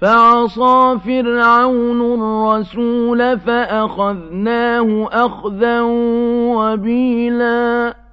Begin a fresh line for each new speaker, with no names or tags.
فَعَصَىٰ فِرْعَوْنُ الرَّسُولَ فَأَخَذْنَاهُ أَخْذًا وَبِيلًا.